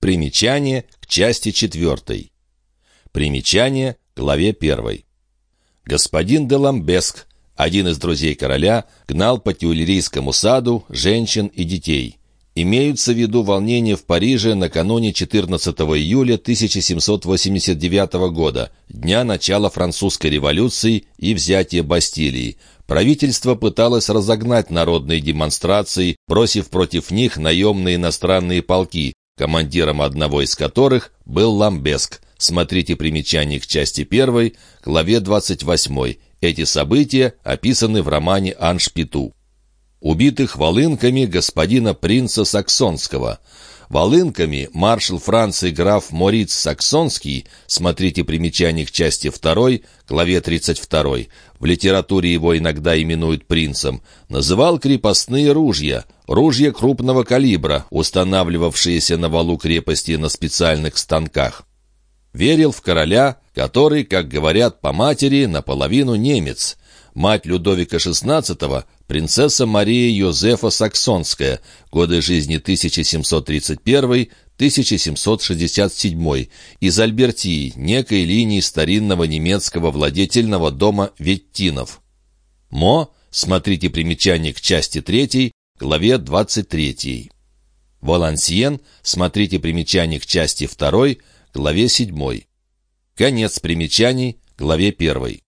Примечание к части 4. Примечание к главе 1. Господин де Ламбеск, один из друзей короля, гнал по Тюильрийскому саду женщин и детей. Имеются в виду волнения в Париже накануне 14 июля 1789 года, дня начала французской революции и взятия Бастилии. Правительство пыталось разогнать народные демонстрации, бросив против них наемные иностранные полки, командиром одного из которых был Ламбеск. Смотрите примечание к части 1, главе 28. Эти события описаны в романе «Аншпиту» убитых волынками господина принца Саксонского. Волынками маршал Франции граф Мориц Саксонский, смотрите примечание к части 2, главе 32, в литературе его иногда именуют принцем, называл крепостные ружья, ружья крупного калибра, устанавливавшиеся на валу крепости на специальных станках. Верил в короля, который, как говорят по матери, наполовину немец. Мать Людовика XVI принцесса Мария Йозефа Саксонская, годы жизни 1731-1767, из Альбертии, некой линии старинного немецкого владетельного дома Веттинов. Мо, смотрите примечание к части 3, главе 23. Волансьен, смотрите примечание к части 2, главе 7. Конец примечаний, главе 1.